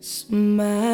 smile.